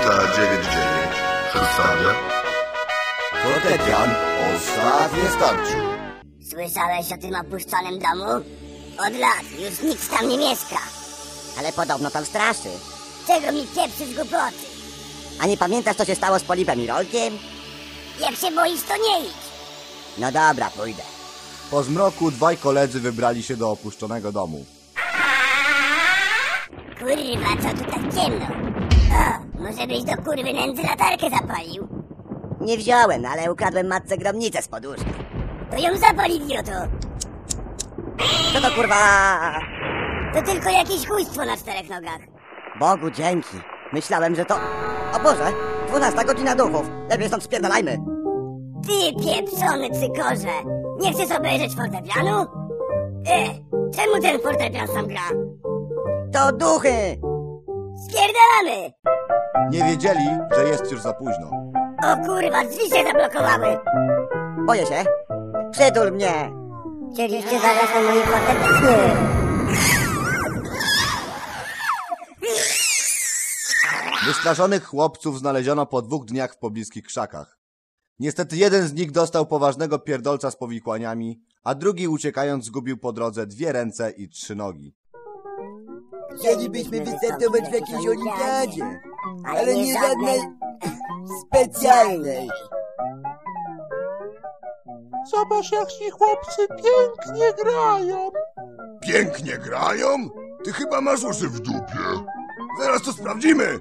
Nuta 99 przedstawia Fortepian ostatnie starczy. Słyszałeś o tym opuszczonym domu? Od lat już nikt tam nie mieszka. Ale podobno tam straszy. Czego mi pieprzy z głupoty? A nie pamiętasz, co się stało z Polipem i Rolkiem? Jak się boisz, to nie idź. No dobra, pójdę. Po zmroku dwaj koledzy wybrali się do opuszczonego domu. Kurwa, co tu tak ciemno? Może byś do kurwy nędzy latarkę zapalił? Nie wziąłem, ale ukradłem matce gromnicę z poduszki. To ją zapal, idioto. Co to kurwa? To tylko jakieś chujstwo na czterech nogach. Bogu dzięki. Myślałem, że to... O Boże, 12 godzina duchów. Lepiej stąd spierdalajmy. Ty pieprzony cykorze! Nie chcesz obejrzeć fortepianu? E, czemu ten fortepian sam gra? To duchy! Spierdalamy! Nie wiedzieli, że jest już za późno. O kurwa, drzwi się zablokowały! Boję się. Przytul mnie. Chcieliście zagrać na moim fortepianie? Wystraszonych chłopców znaleziono po dwóch dniach w pobliskich krzakach. Niestety jeden z nich dostał poważnego pierdolca z powikłaniami, a drugi uciekając zgubił po drodze dwie ręce i trzy nogi. Chcielibyśmy wystartować w jakiejś olimpiadzie, ale nie żadnej specjalnej. Zobacz, jak ci chłopcy pięknie grają. Pięknie grają? Ty chyba masz uszy w dupie. Zaraz to sprawdzimy.